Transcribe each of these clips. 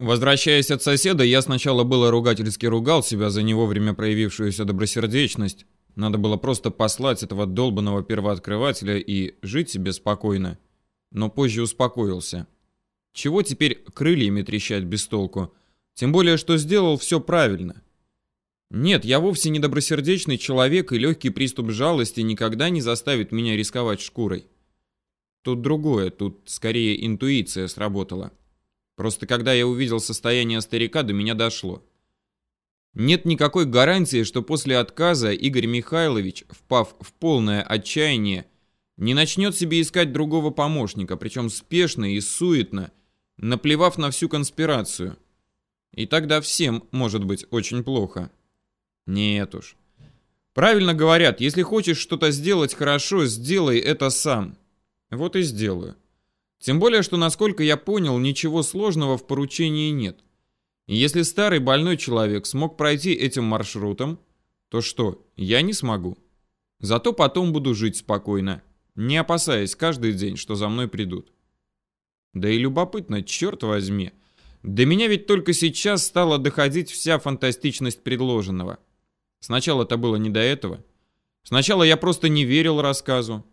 Возвращаясь от соседа, я сначала было ругательски ругал себя за не вовремя проявившуюся добросердечность. Надо было просто послать этого долбанного первооткрывателя и жить себе спокойно. Но позже успокоился. Чего теперь крыльями трещать без толку? Тем более, что сделал все правильно. Нет, я вовсе не добросердечный человек, и легкий приступ жалости никогда не заставит меня рисковать шкурой. Тут другое, тут скорее интуиция сработала. Просто когда я увидел состояние старика, до меня дошло. Нет никакой гарантии, что после отказа Игорь Михайлович, впав в полное отчаяние, не начнет себе искать другого помощника, причем спешно и суетно, наплевав на всю конспирацию. И тогда всем может быть очень плохо. Нет уж. Правильно говорят, если хочешь что-то сделать хорошо, сделай это сам. Вот и сделаю. Тем более, что, насколько я понял, ничего сложного в поручении нет. Если старый больной человек смог пройти этим маршрутом, то что, я не смогу. Зато потом буду жить спокойно, не опасаясь каждый день, что за мной придут. Да и любопытно, черт возьми. До меня ведь только сейчас стала доходить вся фантастичность предложенного. Сначала это было не до этого. Сначала я просто не верил рассказу.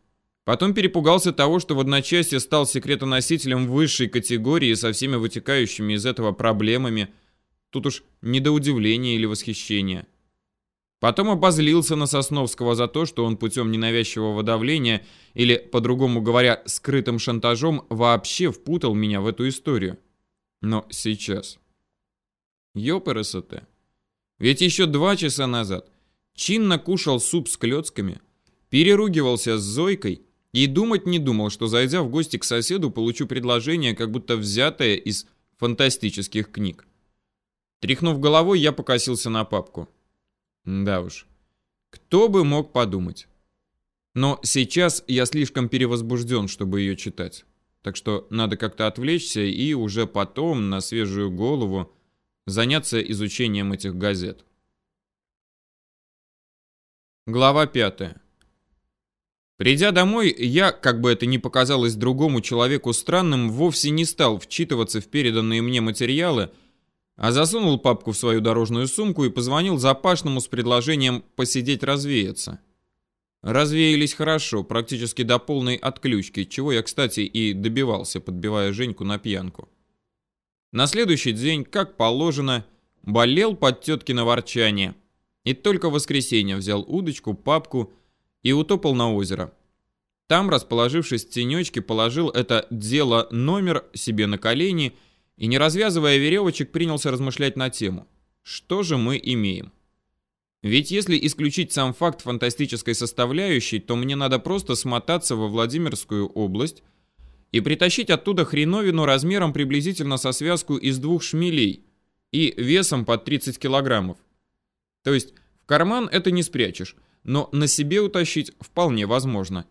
Потом перепугался того, что в одночасье стал секретоносителем высшей категории со всеми вытекающими из этого проблемами. Тут уж не до удивления или восхищения. Потом обозлился на Сосновского за то, что он путем ненавязчивого давления, или, по-другому говоря, скрытым шантажом, вообще впутал меня в эту историю. Но сейчас... Ёпрст. Ведь еще два часа назад чинно кушал суп с клетками, переругивался с Зойкой и думать не думал, что зайдя в гости к соседу, получу предложение, как будто взятое из фантастических книг. Тряхнув головой, я покосился на папку. Да уж. Кто бы мог подумать. Но сейчас я слишком перевозбужден, чтобы ее читать. Так что надо как-то отвлечься и уже потом, на свежую голову, заняться изучением этих газет. Глава пятая. Придя домой, я, как бы это ни показалось другому человеку странным, вовсе не стал вчитываться в переданные мне материалы, а засунул папку в свою дорожную сумку и позвонил Запашному с предложением посидеть развеяться. Развеялись хорошо, практически до полной отключки, чего я, кстати, и добивался, подбивая Женьку на пьянку. На следующий день, как положено, болел под теткино ворчание. И только в воскресенье взял удочку, папку и утопал на озеро. Там, расположившись в тенечке, положил это дело номер себе на колени и, не развязывая веревочек, принялся размышлять на тему. Что же мы имеем? Ведь если исключить сам факт фантастической составляющей, то мне надо просто смотаться во Владимирскую область и притащить оттуда хреновину размером приблизительно со связку из двух шмелей и весом под 30 килограммов. То есть в карман это не спрячешь, но на себе утащить вполне возможно.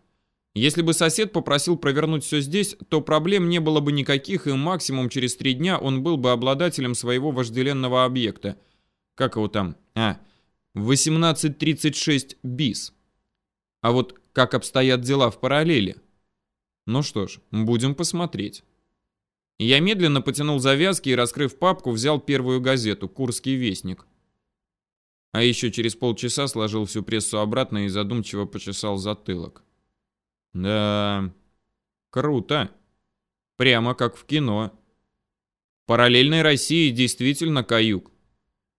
Если бы сосед попросил провернуть все здесь, то проблем не было бы никаких, и максимум через три дня он был бы обладателем своего вожделенного объекта. Как его там? А, 1836 БИС. А вот как обстоят дела в параллели? Ну что ж, будем посмотреть. Я медленно потянул завязки и, раскрыв папку, взял первую газету «Курский вестник». А еще через полчаса сложил всю прессу обратно и задумчиво почесал затылок. Да, круто. Прямо как в кино. Параллельной России действительно каюк.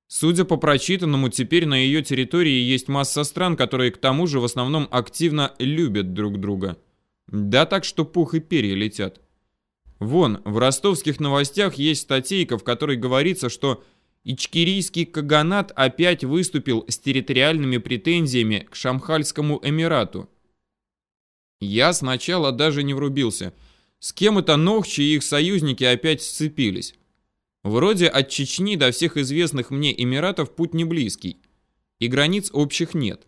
Судя по прочитанному, теперь на ее территории есть масса стран, которые к тому же в основном активно любят друг друга. Да так, что пух и перья летят. Вон, в ростовских новостях есть статейка, в которой говорится, что Ичкирийский каганат опять выступил с территориальными претензиями к Шамхальскому Эмирату. Я сначала даже не врубился. С кем это Нохчи и их союзники опять сцепились? Вроде от Чечни до всех известных мне Эмиратов путь не близкий. И границ общих нет.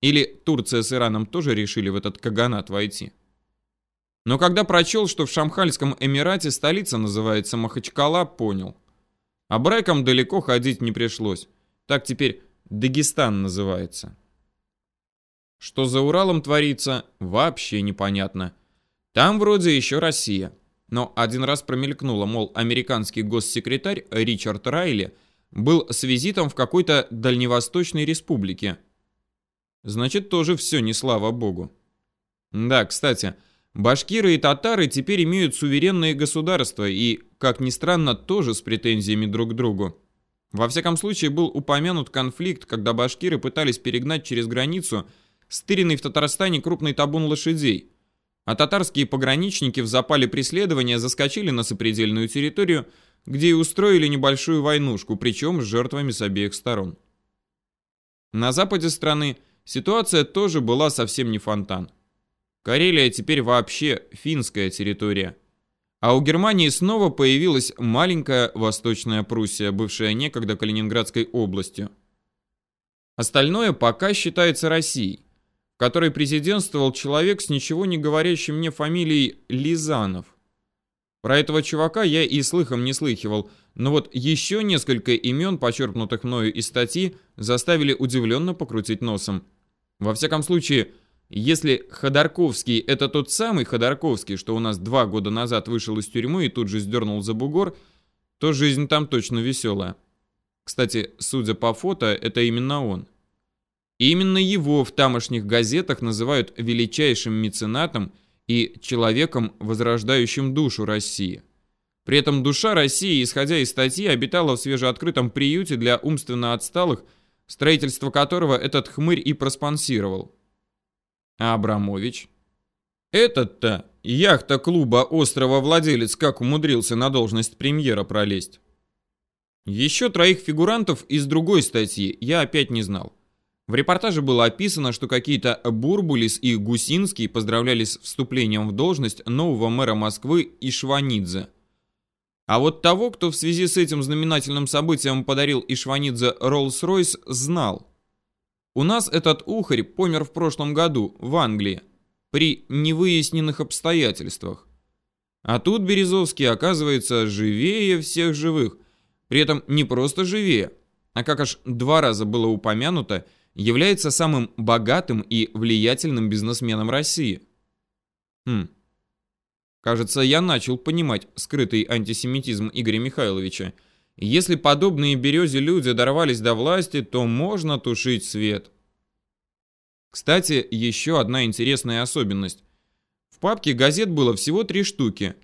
Или Турция с Ираном тоже решили в этот каганат войти. Но когда прочел, что в Шамхальском Эмирате столица называется Махачкала, понял – а бреком далеко ходить не пришлось. Так теперь Дагестан называется. Что за Уралом творится, вообще непонятно. Там вроде еще Россия. Но один раз промелькнуло, мол, американский госсекретарь Ричард Райли был с визитом в какой-то дальневосточной республике. Значит, тоже все не слава богу. Да, кстати, башкиры и татары теперь имеют суверенные государства и, как ни странно, тоже с претензиями друг к другу. Во всяком случае, был упомянут конфликт, когда башкиры пытались перегнать через границу стыренный в Татарстане крупный табун лошадей, а татарские пограничники в запале преследования заскочили на сопредельную территорию, где и устроили небольшую войнушку, причем с жертвами с обеих сторон. На западе страны ситуация тоже была совсем не фонтан. Карелия теперь вообще финская территория – а у Германии снова появилась маленькая Восточная Пруссия, бывшая некогда Калининградской областью. Остальное пока считается Россией, в которой президентствовал человек с ничего не говорящим мне фамилией Лизанов. Про этого чувака я и слыхом не слыхивал, но вот еще несколько имен, почерпнутых мною из статьи, заставили удивленно покрутить носом. Во всяком случае, если Ходорковский это тот самый Ходорковский, что у нас два года назад вышел из тюрьмы и тут же сдернул за бугор, то жизнь там точно веселая. Кстати, судя по фото, это именно он. И именно его в тамошних газетах называют величайшим меценатом и человеком, возрождающим душу России. При этом душа России, исходя из статьи, обитала в свежеоткрытом приюте для умственно отсталых, строительство которого этот хмырь и проспонсировал. А Абрамович? Этот-то, яхта клуба острова владелец, как умудрился на должность премьера пролезть? Еще троих фигурантов из другой статьи я опять не знал. В репортаже было описано, что какие-то Бурбулис и Гусинский поздравляли с вступлением в должность нового мэра Москвы Ишванидзе. А вот того, кто в связи с этим знаменательным событием подарил Ишванидзе Роллс-Ройс, знал. У нас этот ухарь помер в прошлом году в Англии при невыясненных обстоятельствах. А тут Березовский оказывается живее всех живых. При этом не просто живее, а как аж два раза было упомянуто, является самым богатым и влиятельным бизнесменом России. Хм. Кажется, я начал понимать скрытый антисемитизм Игоря Михайловича. Если подобные березе люди дорвались до власти, то можно тушить свет. Кстати, еще одна интересная особенность. В папке газет было всего три штуки.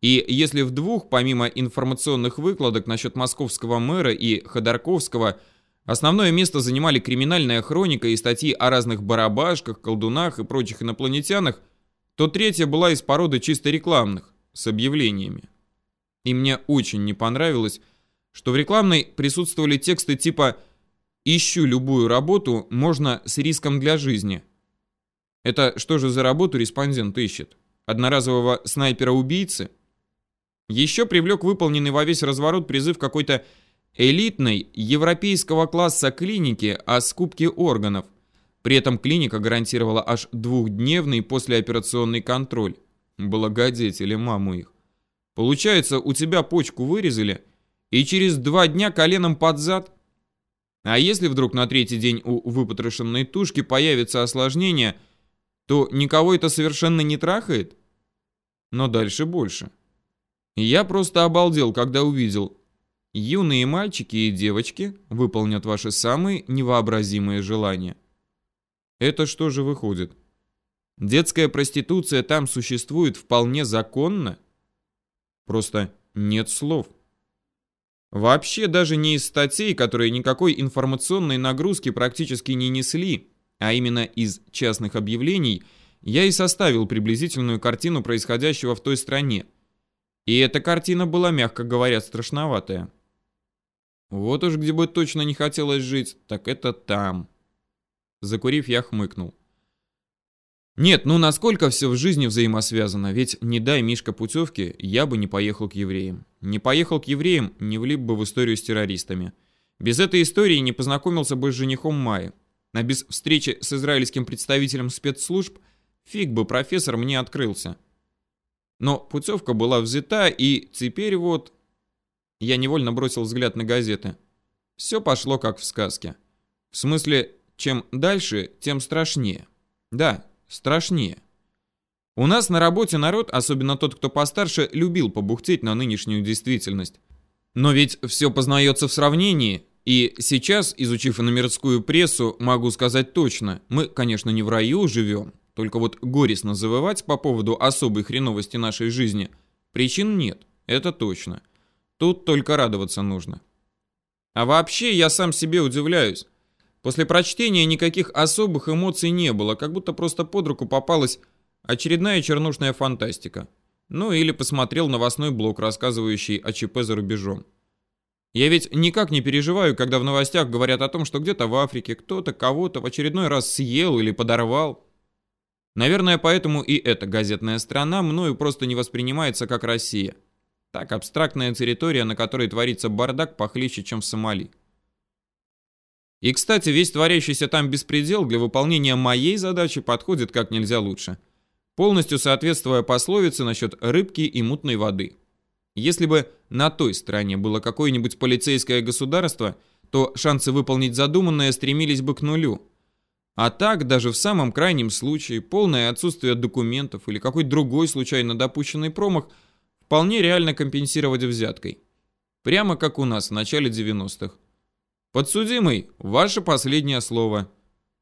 И если в двух, помимо информационных выкладок насчет московского мэра и Ходорковского, основное место занимали криминальная хроника и статьи о разных барабашках, колдунах и прочих инопланетянах, то третья была из породы чисто рекламных, с объявлениями. И мне очень не понравилось, что в рекламной присутствовали тексты типа «Ищу любую работу, можно с риском для жизни». Это что же за работу респондент ищет? Одноразового снайпера-убийцы? Еще привлек выполненный во весь разворот призыв какой-то элитной европейского класса клиники о скупке органов. При этом клиника гарантировала аж двухдневный послеоперационный контроль. Благодетели маму их. Получается, у тебя почку вырезали – и через два дня коленом под зад. А если вдруг на третий день у выпотрошенной тушки появится осложнение, то никого это совершенно не трахает? Но дальше больше. Я просто обалдел, когда увидел. Юные мальчики и девочки выполнят ваши самые невообразимые желания. Это что же выходит? Детская проституция там существует вполне законно? Просто нет слов. Вообще даже не из статей, которые никакой информационной нагрузки практически не несли, а именно из частных объявлений, я и составил приблизительную картину происходящего в той стране. И эта картина была, мягко говоря, страшноватая. Вот уж где бы точно не хотелось жить, так это там. Закурив, я хмыкнул. Нет, ну насколько все в жизни взаимосвязано, ведь не дай Мишка путевки, я бы не поехал к евреям. Не поехал к евреям, не влип бы в историю с террористами. Без этой истории не познакомился бы с женихом Майи. А без встречи с израильским представителем спецслужб фиг бы профессор мне открылся. Но путевка была взята, и теперь вот... Я невольно бросил взгляд на газеты. Все пошло как в сказке. В смысле, чем дальше, тем страшнее. Да, страшнее. У нас на работе народ, особенно тот, кто постарше, любил побухтеть на нынешнюю действительность. Но ведь все познается в сравнении, и сейчас, изучив иномирскую прессу, могу сказать точно, мы, конечно, не в раю живем, только вот горестно завывать по поводу особой хреновости нашей жизни причин нет, это точно. Тут только радоваться нужно. А вообще, я сам себе удивляюсь. После прочтения никаких особых эмоций не было, как будто просто под руку попалась очередная чернушная фантастика. Ну или посмотрел новостной блок, рассказывающий о ЧП за рубежом. Я ведь никак не переживаю, когда в новостях говорят о том, что где-то в Африке кто-то кого-то в очередной раз съел или подорвал. Наверное, поэтому и эта газетная страна мною просто не воспринимается как Россия. Так, абстрактная территория, на которой творится бардак похлеще, чем в Сомали. И, кстати, весь творящийся там беспредел для выполнения моей задачи подходит как нельзя лучше. Полностью соответствуя пословице насчет рыбки и мутной воды. Если бы на той стороне было какое-нибудь полицейское государство, то шансы выполнить задуманное стремились бы к нулю. А так, даже в самом крайнем случае, полное отсутствие документов или какой другой случайно допущенный промах вполне реально компенсировать взяткой. Прямо как у нас в начале 90-х. Подсудимый, ваше последнее слово.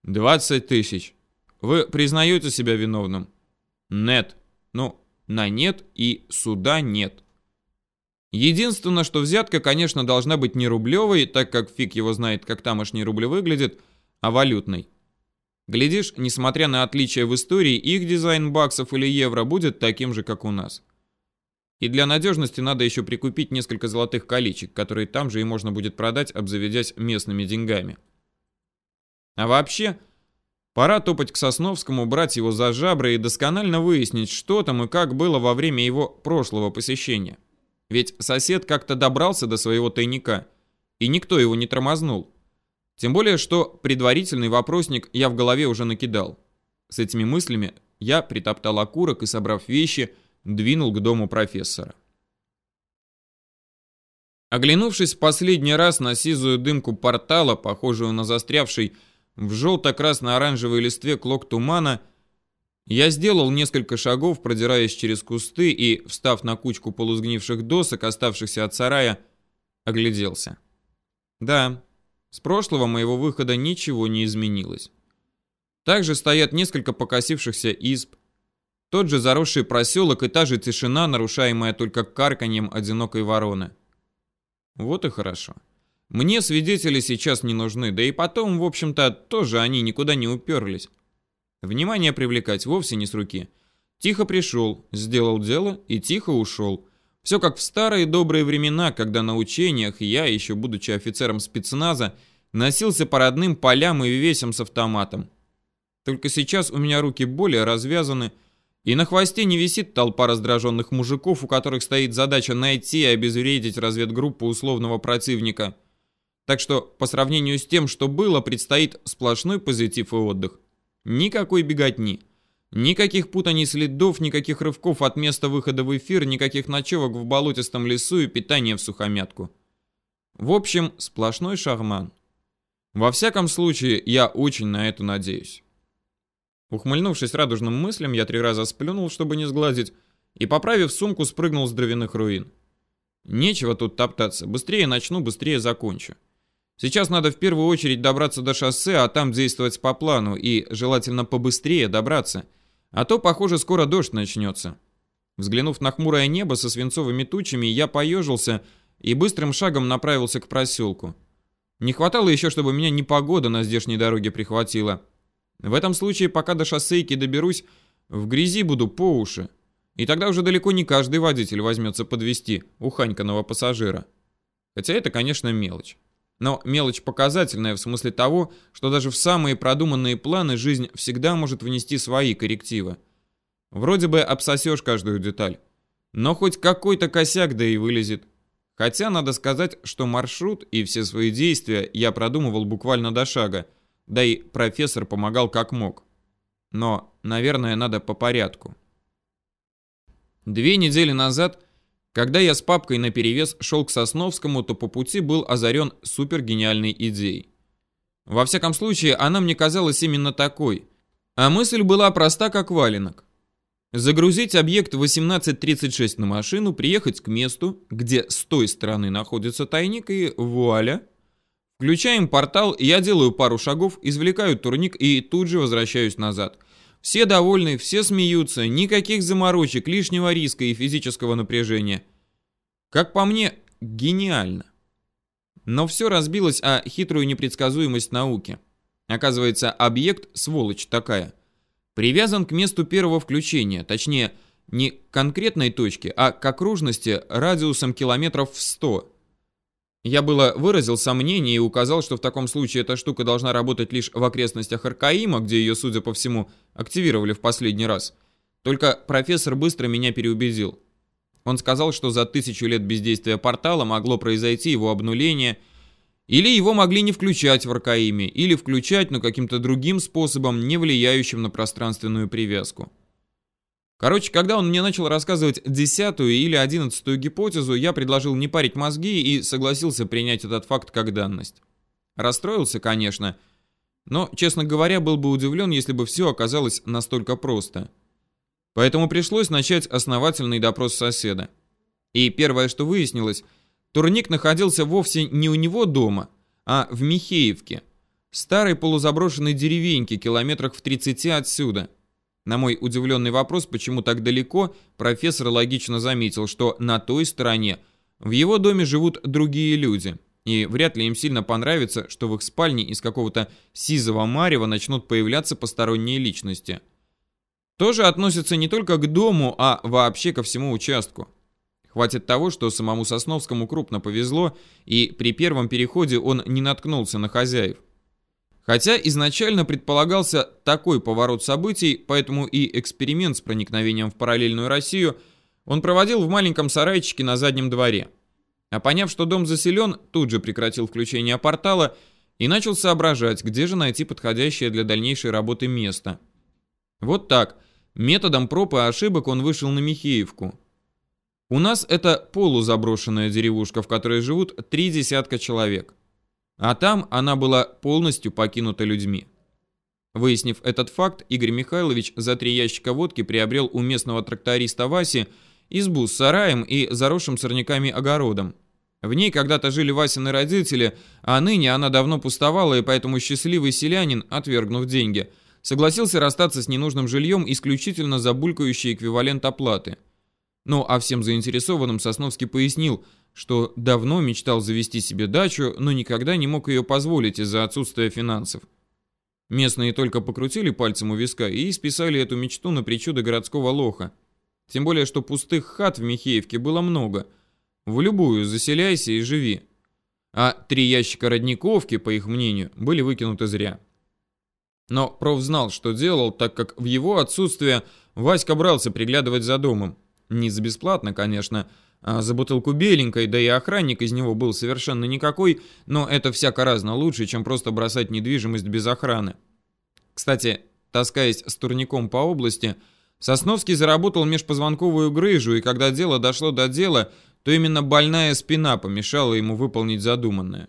20 тысяч. Вы признаете себя виновным? Нет. Ну, на нет и суда нет. Единственное, что взятка, конечно, должна быть не рублевой, так как фиг его знает, как тамошний рубль выглядит, а валютной. Глядишь, несмотря на отличия в истории, их дизайн баксов или евро будет таким же, как у нас. И для надежности надо еще прикупить несколько золотых колечек, которые там же и можно будет продать, обзаведясь местными деньгами. А вообще, пора топать к Сосновскому, брать его за жабры и досконально выяснить, что там и как было во время его прошлого посещения. Ведь сосед как-то добрался до своего тайника, и никто его не тормознул. Тем более, что предварительный вопросник я в голове уже накидал. С этими мыслями я притоптал окурок и, собрав вещи, двинул к дому профессора. Оглянувшись в последний раз на сизую дымку портала, похожую на застрявший в желто-красно-оранжевой листве клок тумана, я сделал несколько шагов, продираясь через кусты и, встав на кучку полузгнивших досок, оставшихся от сарая, огляделся. Да, с прошлого моего выхода ничего не изменилось. Также стоят несколько покосившихся изб, тот же заросший проселок и та же тишина, нарушаемая только карканьем одинокой вороны. Вот и хорошо. Мне свидетели сейчас не нужны, да и потом, в общем-то, тоже они никуда не уперлись. Внимание привлекать вовсе не с руки. Тихо пришел, сделал дело и тихо ушел. Все как в старые добрые времена, когда на учениях я, еще будучи офицером спецназа, носился по родным полям и весям с автоматом. Только сейчас у меня руки более развязаны, и на хвосте не висит толпа раздраженных мужиков, у которых стоит задача найти и обезвредить разведгруппу условного противника. Так что, по сравнению с тем, что было, предстоит сплошной позитив и отдых. Никакой беготни. Никаких путаний следов, никаких рывков от места выхода в эфир, никаких ночевок в болотистом лесу и питания в сухомятку. В общем, сплошной шарман. Во всяком случае, я очень на это надеюсь. Ухмыльнувшись радужным мыслям, я три раза сплюнул, чтобы не сглазить, и, поправив сумку, спрыгнул с дровяных руин. Нечего тут топтаться. Быстрее начну, быстрее закончу. Сейчас надо в первую очередь добраться до шоссе, а там действовать по плану, и желательно побыстрее добраться – а то, похоже, скоро дождь начнется. Взглянув на хмурое небо со свинцовыми тучами, я поежился и быстрым шагом направился к проселку. Не хватало еще, чтобы меня непогода на здешней дороге прихватила. В этом случае, пока до шоссейки доберусь, в грязи буду по уши. И тогда уже далеко не каждый водитель возьмется подвести уханьканного пассажира. Хотя это, конечно, мелочь. Но мелочь показательная в смысле того, что даже в самые продуманные планы жизнь всегда может внести свои коррективы. Вроде бы обсосешь каждую деталь. Но хоть какой-то косяк да и вылезет. Хотя надо сказать, что маршрут и все свои действия я продумывал буквально до шага, да и профессор помогал как мог. Но, наверное, надо по порядку. Две недели назад когда я с папкой наперевес шел к Сосновскому, то по пути был озарен супергениальной идеей. Во всяком случае, она мне казалась именно такой. А мысль была проста, как валенок. Загрузить объект 1836 на машину, приехать к месту, где с той стороны находится тайник, и вуаля. Включаем портал, я делаю пару шагов, извлекаю турник и тут же возвращаюсь назад. Все довольны, все смеются, никаких заморочек, лишнего риска и физического напряжения. Как по мне, гениально. Но все разбилось о хитрую непредсказуемость науки. Оказывается, объект, сволочь такая, привязан к месту первого включения, точнее, не к конкретной точке, а к окружности радиусом километров в 100. Я было выразил сомнение и указал, что в таком случае эта штука должна работать лишь в окрестностях Аркаима, где ее, судя по всему, активировали в последний раз. Только профессор быстро меня переубедил. Он сказал, что за тысячу лет бездействия портала могло произойти его обнуление, или его могли не включать в Аркаиме, или включать, но каким-то другим способом, не влияющим на пространственную привязку. Короче, когда он мне начал рассказывать десятую или одиннадцатую гипотезу, я предложил не парить мозги и согласился принять этот факт как данность. Расстроился, конечно, но, честно говоря, был бы удивлен, если бы все оказалось настолько просто. Поэтому пришлось начать основательный допрос соседа. И первое, что выяснилось, турник находился вовсе не у него дома, а в Михеевке, старой полузаброшенной деревеньке, километрах в 30 отсюда – на мой удивленный вопрос, почему так далеко, профессор логично заметил, что на той стороне в его доме живут другие люди, и вряд ли им сильно понравится, что в их спальне из какого-то сизого марева начнут появляться посторонние личности. Тоже относится не только к дому, а вообще ко всему участку. Хватит того, что самому Сосновскому крупно повезло, и при первом переходе он не наткнулся на хозяев. Хотя изначально предполагался такой поворот событий, поэтому и эксперимент с проникновением в параллельную Россию он проводил в маленьком сарайчике на заднем дворе. А поняв, что дом заселен, тут же прекратил включение портала и начал соображать, где же найти подходящее для дальнейшей работы место. Вот так, методом проб и ошибок он вышел на Михеевку. У нас это полузаброшенная деревушка, в которой живут три десятка человек. А там она была полностью покинута людьми. Выяснив этот факт, Игорь Михайлович за три ящика водки приобрел у местного тракториста Васи избу с сараем и заросшим сорняками огородом. В ней когда-то жили Васины родители, а ныне она давно пустовала, и поэтому счастливый селянин, отвергнув деньги, согласился расстаться с ненужным жильем исключительно за булькающий эквивалент оплаты. Ну а всем заинтересованным Сосновский пояснил – что давно мечтал завести себе дачу, но никогда не мог ее позволить из-за отсутствия финансов. Местные только покрутили пальцем у виска и списали эту мечту на причуды городского лоха. Тем более, что пустых хат в Михеевке было много. В любую заселяйся и живи. А три ящика родниковки, по их мнению, были выкинуты зря. Но проф знал, что делал, так как в его отсутствие Васька брался приглядывать за домом. Не за бесплатно, конечно, за бутылку беленькой, да и охранник из него был совершенно никакой, но это всяко разно лучше, чем просто бросать недвижимость без охраны. Кстати, таскаясь с турником по области, Сосновский заработал межпозвонковую грыжу, и когда дело дошло до дела, то именно больная спина помешала ему выполнить задуманное.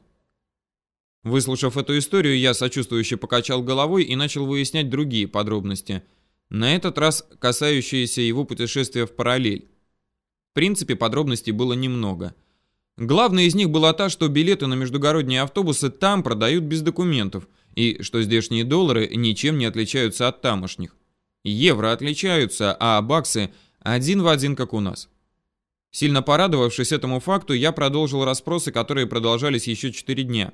Выслушав эту историю, я сочувствующе покачал головой и начал выяснять другие подробности, на этот раз касающиеся его путешествия в параллель. В принципе, подробностей было немного. Главной из них была та, что билеты на междугородние автобусы там продают без документов, и что здешние доллары ничем не отличаются от тамошних. Евро отличаются, а баксы один в один, как у нас. Сильно порадовавшись этому факту, я продолжил расспросы, которые продолжались еще 4 дня.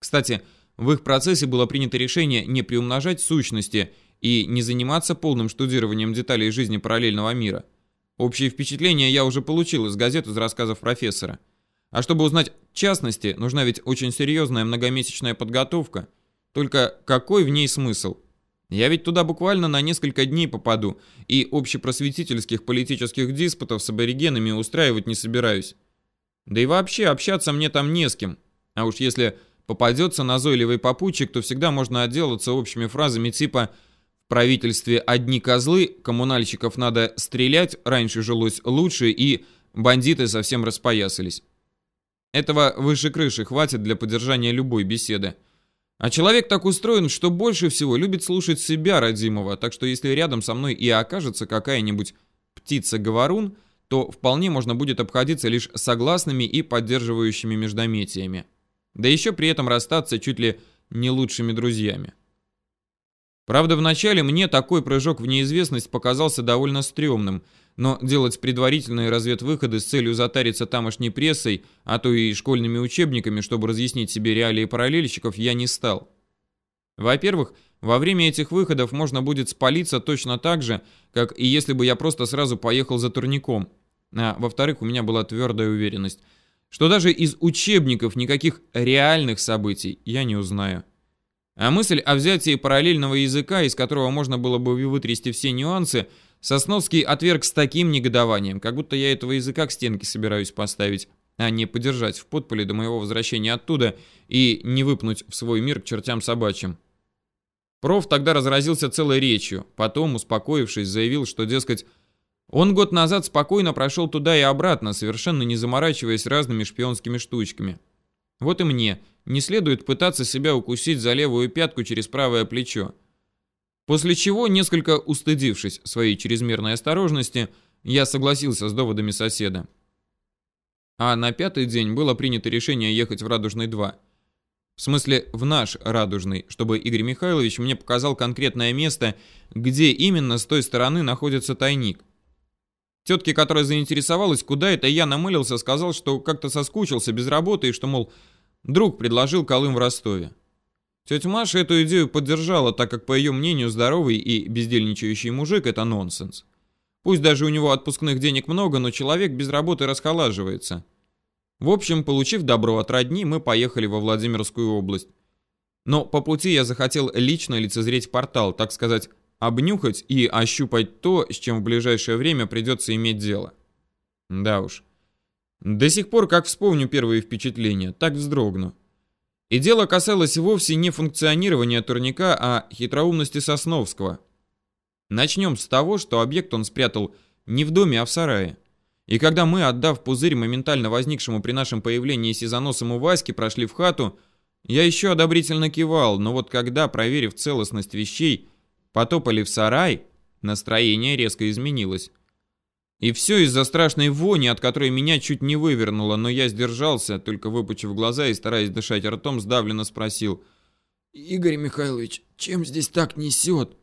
Кстати, в их процессе было принято решение не приумножать сущности и не заниматься полным штудированием деталей жизни параллельного мира – Общее впечатление я уже получил из газет из рассказов профессора. А чтобы узнать частности, нужна ведь очень серьезная многомесячная подготовка. Только какой в ней смысл? Я ведь туда буквально на несколько дней попаду, и общепросветительских политических диспутов с аборигенами устраивать не собираюсь. Да и вообще общаться мне там не с кем. А уж если попадется назойливый попутчик, то всегда можно отделаться общими фразами типа В правительстве одни козлы, коммунальщиков надо стрелять, раньше жилось лучше, и бандиты совсем распоясались. Этого выше крыши хватит для поддержания любой беседы. А человек так устроен, что больше всего любит слушать себя, родимого, так что если рядом со мной и окажется какая-нибудь птица-говорун, то вполне можно будет обходиться лишь согласными и поддерживающими междометиями. Да еще при этом расстаться чуть ли не лучшими друзьями. Правда, вначале мне такой прыжок в неизвестность показался довольно стрёмным, но делать предварительные разведвыходы с целью затариться тамошней прессой, а то и школьными учебниками, чтобы разъяснить себе реалии параллельщиков, я не стал. Во-первых, во время этих выходов можно будет спалиться точно так же, как и если бы я просто сразу поехал за турником. А во-вторых, у меня была твердая уверенность, что даже из учебников никаких реальных событий я не узнаю. А мысль о взятии параллельного языка, из которого можно было бы вытрясти все нюансы, Сосновский отверг с таким негодованием, как будто я этого языка к стенке собираюсь поставить, а не подержать в подполе до моего возвращения оттуда и не выпнуть в свой мир к чертям собачьим. Проф тогда разразился целой речью, потом, успокоившись, заявил, что, дескать, он год назад спокойно прошел туда и обратно, совершенно не заморачиваясь разными шпионскими штучками. Вот и мне не следует пытаться себя укусить за левую пятку через правое плечо. После чего, несколько устыдившись своей чрезмерной осторожности, я согласился с доводами соседа. А на пятый день было принято решение ехать в Радужный-2. В смысле, в наш Радужный, чтобы Игорь Михайлович мне показал конкретное место, где именно с той стороны находится тайник. Тетке, которая заинтересовалась, куда это я намылился, сказал, что как-то соскучился без работы и что, мол, друг предложил Колым в Ростове. Тетя Маша эту идею поддержала, так как, по ее мнению, здоровый и бездельничающий мужик – это нонсенс. Пусть даже у него отпускных денег много, но человек без работы расхолаживается. В общем, получив добро от родни, мы поехали во Владимирскую область. Но по пути я захотел лично лицезреть портал, так сказать, обнюхать и ощупать то, с чем в ближайшее время придется иметь дело. Да уж. До сих пор, как вспомню первые впечатления, так вздрогну. И дело касалось вовсе не функционирования турника, а хитроумности Сосновского. Начнем с того, что объект он спрятал не в доме, а в сарае. И когда мы, отдав пузырь моментально возникшему при нашем появлении сизоносому Ваське, прошли в хату, я еще одобрительно кивал, но вот когда, проверив целостность вещей, потопали в сарай, настроение резко изменилось. И все из-за страшной вони, от которой меня чуть не вывернуло, но я сдержался, только выпучив глаза и стараясь дышать ртом, сдавленно спросил. «Игорь Михайлович, чем здесь так несет?»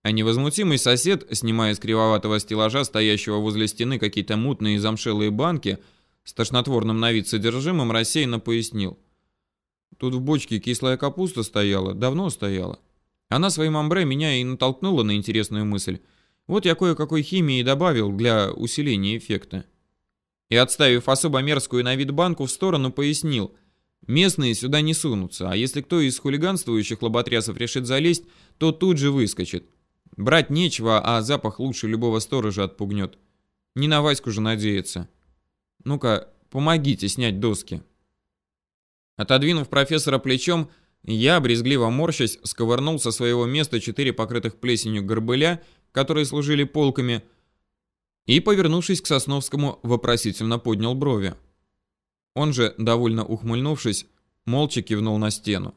А невозмутимый сосед, снимая с кривоватого стеллажа, стоящего возле стены какие-то мутные замшелые банки, с тошнотворным на вид содержимым, рассеянно пояснил. «Тут в бочке кислая капуста стояла, давно стояла. Она своим амбре меня и натолкнула на интересную мысль. Вот я кое-какой химии добавил для усиления эффекта. И отставив особо мерзкую на вид банку в сторону, пояснил. Местные сюда не сунутся, а если кто из хулиганствующих лоботрясов решит залезть, то тут же выскочит. Брать нечего, а запах лучше любого сторожа отпугнет. Не на Ваську же надеяться. Ну-ка, помогите снять доски. Отодвинув профессора плечом, я, брезгливо морщась, сковырнул со своего места четыре покрытых плесенью горбыля которые служили полками, и, повернувшись к Сосновскому, вопросительно поднял брови. Он же, довольно ухмыльнувшись, молча кивнул на стену.